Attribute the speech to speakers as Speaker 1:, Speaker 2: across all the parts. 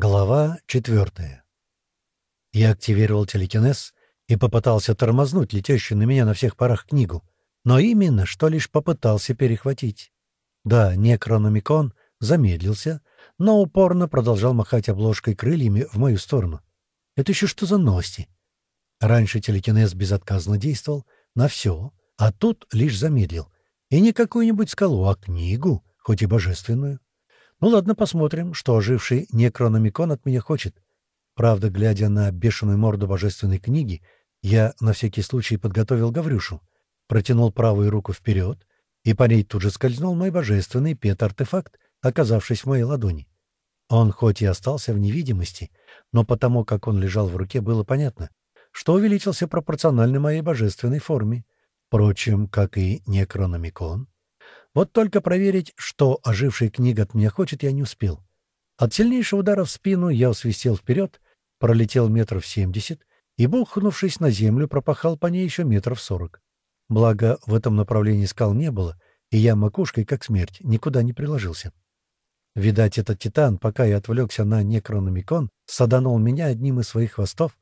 Speaker 1: Глава четвертая. Я активировал телекинез и попытался тормознуть летящую на меня на всех парах книгу, но именно что лишь попытался перехватить. Да, некрономикон замедлился, но упорно продолжал махать обложкой крыльями в мою сторону. Это еще что за новости? Раньше телекинез безотказно действовал на все, а тут лишь замедлил. И не какую-нибудь скалу, а книгу, хоть и божественную. Ну ладно, посмотрим, что оживший некрономикон от меня хочет. Правда, глядя на бешеную морду божественной книги, я на всякий случай подготовил Гаврюшу, протянул правую руку вперед, и по ней тут же скользнул мой божественный пет-артефакт, оказавшись в моей ладони. Он хоть и остался в невидимости, но потому, как он лежал в руке, было понятно, что увеличился пропорционально моей божественной форме. Впрочем, как и некрономикон, вот только проверить, что ожившая книга от меня хочет, я не успел. От сильнейшего удара в спину я усвистел вперед, пролетел метров семьдесят и, бухнувшись на землю, пропахал по ней еще метров сорок. Благо, в этом направлении скал не было, и я макушкой, как смерть, никуда не приложился. Видать, этот титан, пока я отвлекся на некрономикон, саданул меня одним из своих хвостов,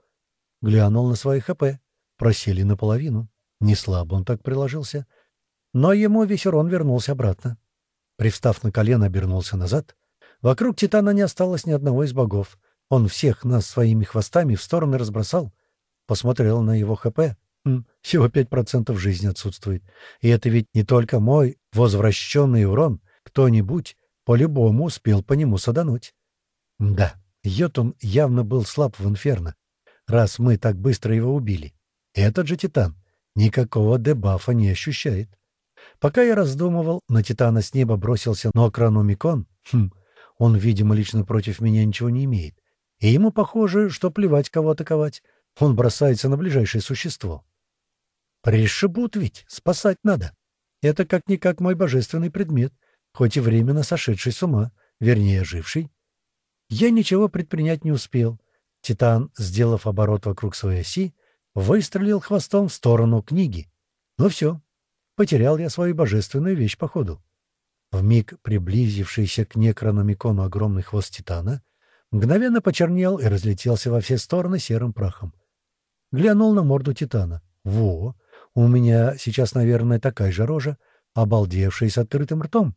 Speaker 1: глянул на свои ХП, просели наполовину. Не слабо он так приложился. Но ему весь урон вернулся обратно. Привстав на колено, обернулся назад. Вокруг Титана не осталось ни одного из богов. Он всех нас своими хвостами в стороны разбросал. Посмотрел на его ХП. Хм, всего 5% жизни отсутствует. И это ведь не только мой возвращенный урон. Кто-нибудь по-любому успел по нему садануть. Да, Йотун явно был слаб в инферно, раз мы так быстро его убили. Этот же Титан никакого дебафа не ощущает. Пока я раздумывал, на Титана с неба бросился Ноокраномикон. Хм, он, видимо, лично против меня ничего не имеет. И ему похоже, что плевать, кого атаковать. Он бросается на ближайшее существо. Пришибут ведь, спасать надо. Это как-никак мой божественный предмет, хоть и временно сошедший с ума, вернее, оживший. Я ничего предпринять не успел. Титан, сделав оборот вокруг своей оси, выстрелил хвостом в сторону книги. Ну все, Потерял я свою божественную вещь, походу. Вмиг приблизившийся к некрономикону огромный хвост Титана мгновенно почернел и разлетелся во все стороны серым прахом. Глянул на морду Титана. Во! У меня сейчас, наверное, такая же рожа, обалдевшая с открытым ртом.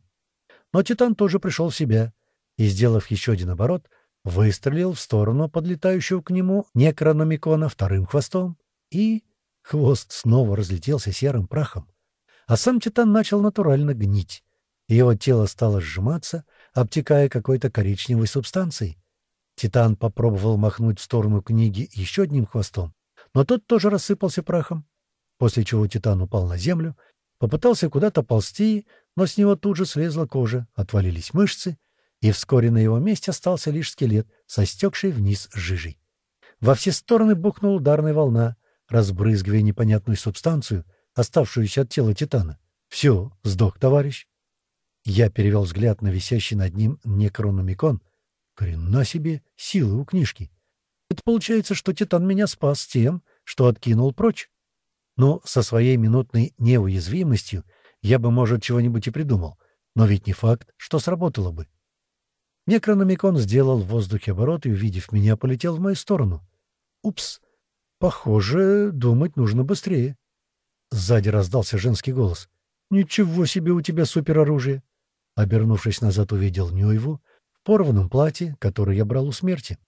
Speaker 1: Но Титан тоже пришел в себя и, сделав еще один оборот, выстрелил в сторону подлетающего к нему некрономикона вторым хвостом, и хвост снова разлетелся серым прахом а сам Титан начал натурально гнить. Его тело стало сжиматься, обтекая какой-то коричневой субстанцией. Титан попробовал махнуть в сторону книги еще одним хвостом, но тот тоже рассыпался прахом, после чего Титан упал на землю, попытался куда-то ползти, но с него тут же слезла кожа, отвалились мышцы, и вскоре на его месте остался лишь скелет, состекший вниз жижей. Во все стороны бухнула ударная волна, разбрызгивая непонятную субстанцию — оставшуюся от тела Титана. «Все, сдох, товарищ». Я перевел взгляд на висящий над ним некрономикон. Хрена себе, силы у книжки. Это получается, что Титан меня спас тем, что откинул прочь. Но со своей минутной неуязвимостью я бы, может, чего-нибудь и придумал. Но ведь не факт, что сработало бы. Некрономикон сделал в воздухе оборот и, увидев меня, полетел в мою сторону. Упс. Похоже, думать нужно быстрее. Сзади раздался женский голос. «Ничего себе у тебя супероружие!» Обернувшись назад, увидел Нюеву в порванном платье, которое я брал у смерти.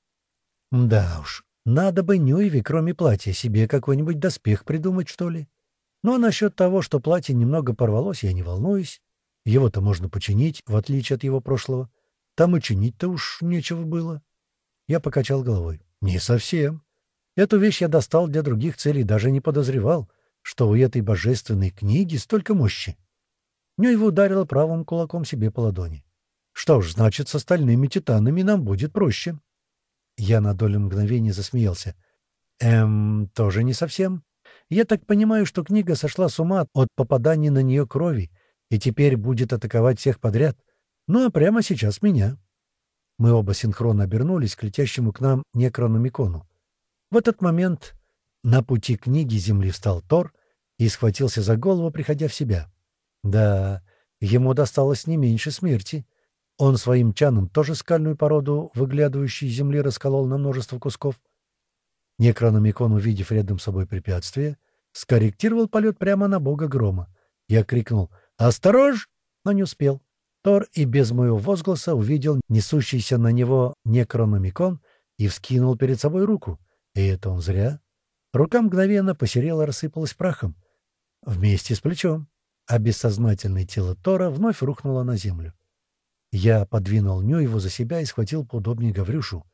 Speaker 1: Да уж, надо бы Нюеве, кроме платья, себе какой-нибудь доспех придумать, что ли. Ну а насчет того, что платье немного порвалось, я не волнуюсь. Его-то можно починить, в отличие от его прошлого. Там и чинить-то уж нечего было. Я покачал головой. Не совсем. Эту вещь я достал для других целей, даже не подозревал — что у этой божественной книги столько мощи. Нюева ударила правым кулаком себе по ладони. Что ж, значит, с остальными титанами нам будет проще. Я на долю мгновения засмеялся. Эм, тоже не совсем. Я так понимаю, что книга сошла с ума от попадания на нее крови и теперь будет атаковать всех подряд. Ну, а прямо сейчас меня. Мы оба синхронно обернулись к летящему к нам некрономикону. В этот момент на пути книги земли встал Тор и схватился за голову, приходя в себя. Да, ему досталось не меньше смерти. он своим чаном тоже скальную породу, выглядывающей земли, расколол на множество кусков. Некрономикон, увидев рядом с собой препятствие, скорректировал полет прямо на бога грома. Я крикнул «Осторож!», но не успел. Тор и без моего возгласа увидел несущийся на него некрономикон и вскинул перед собой руку. И это он зря. Рука мгновенно посерела, рассыпалась прахом. Вместе с плечом. А бессознательное тело Тора вновь рухнуло на землю. Я подвинул Нюеву за себя и схватил поудобнее Гаврюшу.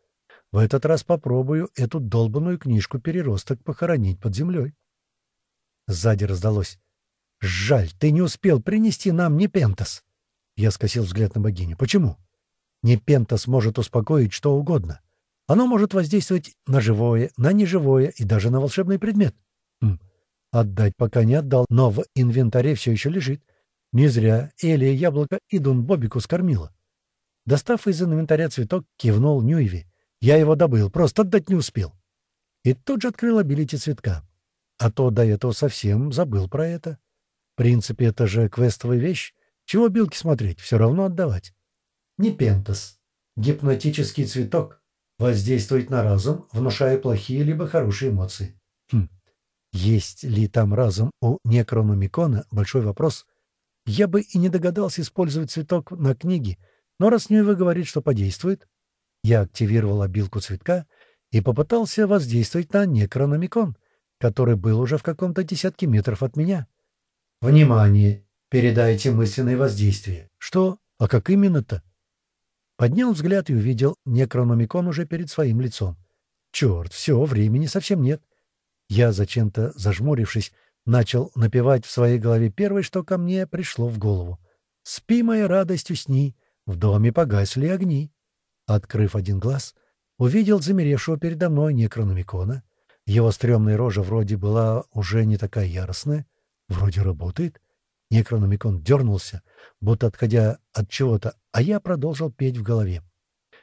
Speaker 1: В этот раз попробую эту долбанную книжку переросток похоронить под землей. Сзади раздалось. «Жаль, ты не успел принести нам Непентас!» Я скосил взгляд на богиню. «Почему?» «Непентас может успокоить что угодно. Оно может воздействовать на живое, на неживое и даже на волшебный предмет. Хм. Отдать пока не отдал, но в инвентаре все еще лежит. Не зря Элия яблоко Идун Бобику скормила. Достав из инвентаря цветок, кивнул Нюеви. Я его добыл, просто отдать не успел. И тут же открыл обилити цветка. А то до этого совсем забыл про это. В принципе, это же квестовая вещь. Чего билки смотреть, все равно отдавать. Непентас. Гипнотический цветок. Воздействует на разум, внушая плохие либо хорошие эмоции. Хм. Есть ли там разум у некрономикона? Большой вопрос. Я бы и не догадался использовать цветок на книге, но раз Нюева говорит, что подействует, я активировал обилку цветка и попытался воздействовать на некрономикон, который был уже в каком-то десятке метров от меня. «Внимание! Передайте мысленное воздействие». «Что? А как именно-то?» Поднял взгляд и увидел некрономикон уже перед своим лицом. «Черт, все, времени совсем нет». Я, зачем-то зажмурившись, начал напевать в своей голове первое, что ко мне пришло в голову. «Спи, моя радость, усни, в доме погасли огни». Открыв один глаз, увидел замеревшего передо мной некрономикона. Его стрёмная рожа вроде была уже не такая яростная. Вроде работает. Некрономикон дернулся, будто отходя от чего-то, а я продолжил петь в голове.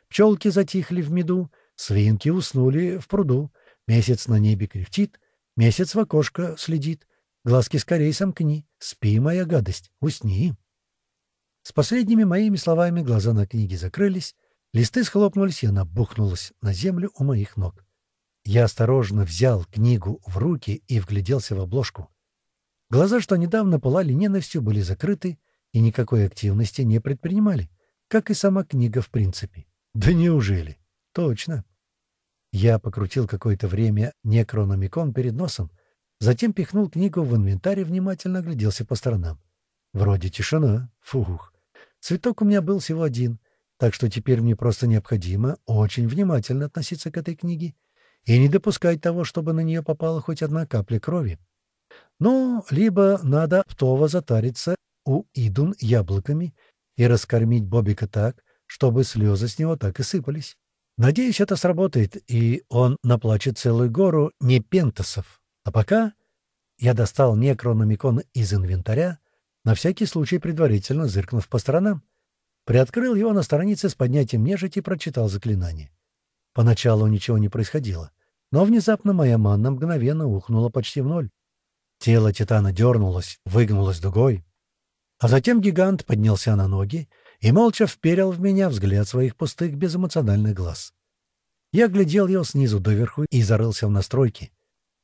Speaker 1: Пчелки затихли в меду, свинки уснули в пруду. Месяц на небе кряхтит, месяц в окошко следит. Глазки скорей сомкни, спи, моя гадость, усни. С последними моими словами глаза на книге закрылись, Листы схлопнулись, и она бухнулась на землю у моих ног. Я осторожно взял книгу в руки и вгляделся в обложку. Глаза, что недавно пылали ненавистью, были закрыты и никакой активности не предпринимали, как и сама книга в принципе. Да неужели? Точно. Я покрутил какое-то время некрономикон перед носом, затем пихнул книгу в инвентарь и внимательно огляделся по сторонам. Вроде тишина. Фух. Цветок у меня был всего один, так что теперь мне просто необходимо очень внимательно относиться к этой книге и не допускать того, чтобы на нее попала хоть одна капля крови. Ну, либо надо птово затариться у Идун яблоками и раскормить Бобика так, чтобы слезы с него так и сыпались. Надеюсь, это сработает, и он наплачет целую гору непентасов. А пока я достал некрономикон из инвентаря, на всякий случай предварительно зыркнув по сторонам. Приоткрыл его на странице с поднятием нежити и прочитал заклинание. Поначалу ничего не происходило, но внезапно моя манна мгновенно ухнула почти в ноль. Тело Титана дернулось, выгнулось дугой, а затем гигант поднялся на ноги и молча вперил в меня взгляд своих пустых безэмоциональных глаз. Я глядел его снизу доверху и зарылся в настройки.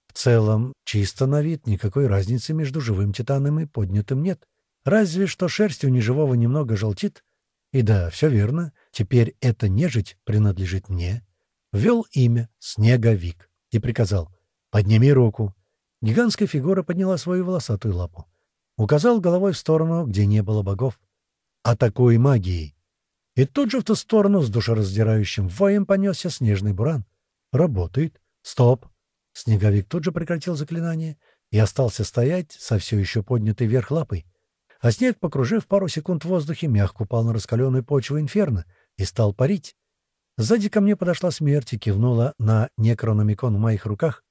Speaker 1: В целом, чисто на вид, никакой разницы между живым Титаном и поднятым нет. Разве что шерсть у неживого немного желтит, и да, все верно, теперь эта нежить принадлежит мне. Ввел имя Снеговик и приказал «Подними руку». Гигантская фигура подняла свою волосатую лапу. Указал головой в сторону, где не было богов. «Атакуй магией!» И тут же в ту сторону с душераздирающим воем понесся снежный буран. «Работает! Стоп!» Снеговик тут же прекратил заклинание и остался стоять со все еще поднятой вверх лапой а снег, покружив пару секунд в воздухе, мягко упал на раскаленную почву инферно и стал парить. Сзади ко мне подошла смерть и кивнула на некрономикон в моих руках.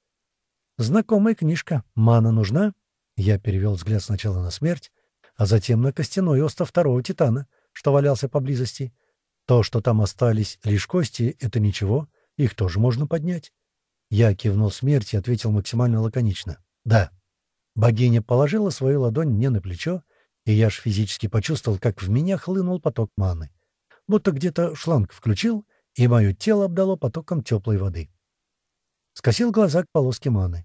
Speaker 1: «Знакомая книжка. Мана нужна?» Я перевел взгляд сначала на смерть, а затем на костяной остров второго титана, что валялся поблизости. То, что там остались лишь кости, — это ничего, их тоже можно поднять. Я кивнул смерти и ответил максимально лаконично. «Да». Богиня положила свою ладонь мне на плечо и я ж физически почувствовал, как в меня хлынул поток маны. будто где-то шланг включил, и мое тело обдало потоком теплой воды. Скосил глаза к полоске маны.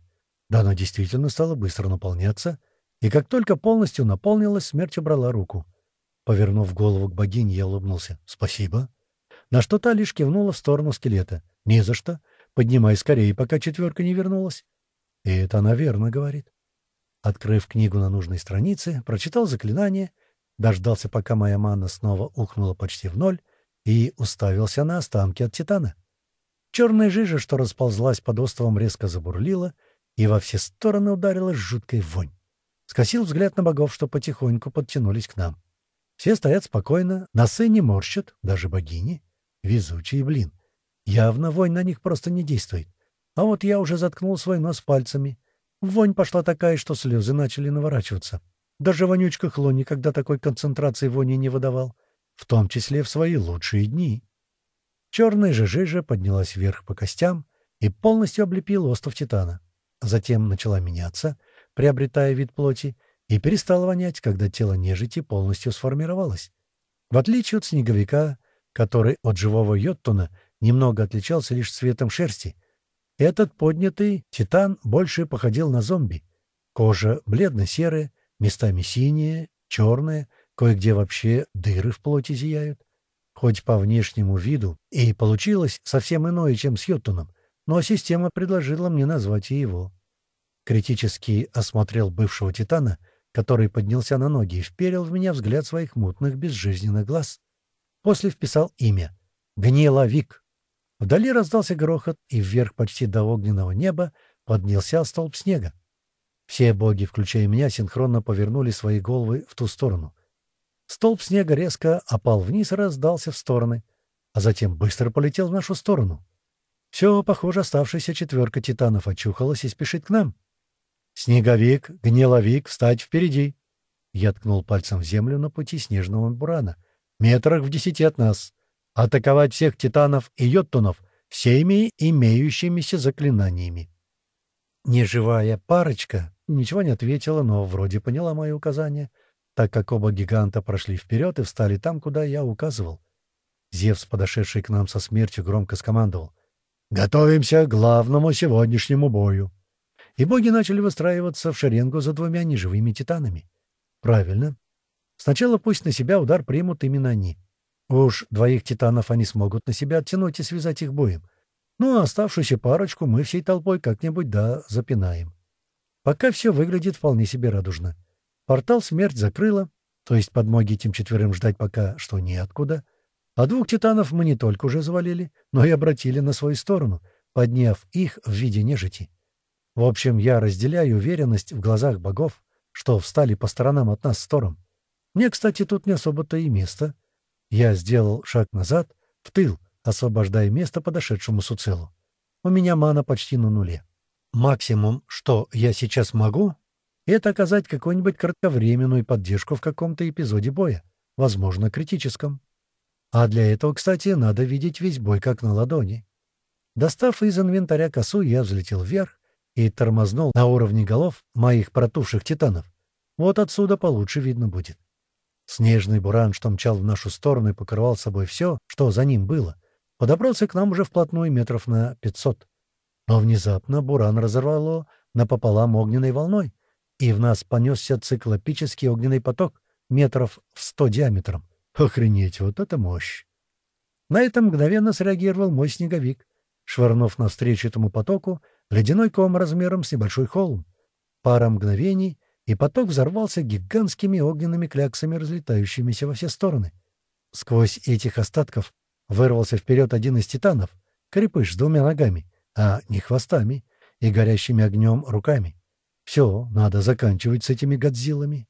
Speaker 1: Да, она действительно стала быстро наполняться, и как только полностью наполнилась, смерть убрала руку. Повернув голову к богине, я улыбнулся. «Спасибо». На что та лишь кивнула в сторону скелета. «Не за что. Поднимай скорее, пока четверка не вернулась». И это она верно говорит. Открыв книгу на нужной странице, прочитал заклинание, дождался, пока моя мана снова ухнула почти в ноль, и уставился на останки от титана. Черная жижа, что расползлась под островом, резко забурлила, и во все стороны ударилась жуткая вонь. Скосил взгляд на богов, что потихоньку подтянулись к нам. Все стоят спокойно, носы не морщат, даже богини. Везучие, блин. Явно вонь на них просто не действует. А вот я уже заткнул свой нос пальцами. Вонь пошла такая, что слезы начали наворачиваться. Даже вонючка Хло никогда такой концентрации вони не выдавал, в том числе в свои лучшие дни. Черная же жижа поднялась вверх по костям и полностью облепила остров Титана. Затем начала меняться, приобретая вид плоти, и перестала вонять, когда тело нежити полностью сформировалось. В отличие от снеговика, который от живого йоттуна немного отличался лишь цветом шерсти, этот поднятый титан больше походил на зомби. Кожа бледно-серая, местами синяя, черная, кое-где вообще дыры в плоти зияют. Хоть по внешнему виду и получилось совсем иное, чем с Йоттуном, но система предложила мне назвать и его. Критически осмотрел бывшего титана, который поднялся на ноги и вперил в меня взгляд своих мутных безжизненных глаз. После вписал имя — Гниловик. Вдали раздался грохот, и вверх почти до огненного неба поднялся столб снега. Все боги, включая меня, синхронно повернули свои головы в ту сторону. Столб снега резко опал вниз и раздался в стороны, а затем быстро полетел в нашу сторону. Все, похоже, оставшаяся четверка титанов очухалась и спешит к нам. «Снеговик, гниловик, встать впереди!» Я ткнул пальцем в землю на пути снежного бурана. «Метрах в десяти от нас атаковать всех титанов и йоттунов всеми имеющимися заклинаниями. Неживая парочка ничего не ответила, но вроде поняла мои указания, так как оба гиганта прошли вперед и встали там, куда я указывал. Зевс, подошедший к нам со смертью, громко скомандовал. «Готовимся к главному сегодняшнему бою!» И боги начали выстраиваться в шеренгу за двумя неживыми титанами. Правильно. Сначала пусть на себя удар примут именно они. Уж двоих титанов они смогут на себя оттянуть и связать их боем. Ну, а оставшуюся парочку мы всей толпой как-нибудь да запинаем. Пока все выглядит вполне себе радужно. Портал смерть закрыла, то есть подмоги этим четверым ждать пока что неоткуда. А двух титанов мы не только уже завалили, но и обратили на свою сторону, подняв их в виде нежити. В общем, я разделяю уверенность в глазах богов, что встали по сторонам от нас с Тором. Мне, кстати, тут не особо-то и место — я сделал шаг назад, в тыл, освобождая место подошедшему Суцелу. У меня мана почти на нуле. Максимум, что я сейчас могу, это оказать какую-нибудь кратковременную поддержку в каком-то эпизоде боя, возможно, критическом. А для этого, кстати, надо видеть весь бой как на ладони. Достав из инвентаря косу, я взлетел вверх и тормознул на уровне голов моих протухших титанов. Вот отсюда получше видно будет. Снежный буран, что мчал в нашу сторону и покрывал собой все, что за ним было, подобрался к нам уже вплотную метров на пятьсот. Но внезапно буран разорвало напополам огненной волной, и в нас понесся циклопический огненный поток метров в сто диаметром. Охренеть, вот это мощь! На это мгновенно среагировал мой снеговик, швырнув навстречу этому потоку ледяной ком размером с небольшой холм. Пара мгновений, и поток взорвался гигантскими огненными кляксами, разлетающимися во все стороны. Сквозь этих остатков вырвался вперед один из титанов, крепыш с двумя ногами, а не хвостами, и горящими огнем руками. Все, надо заканчивать с этими годзиллами.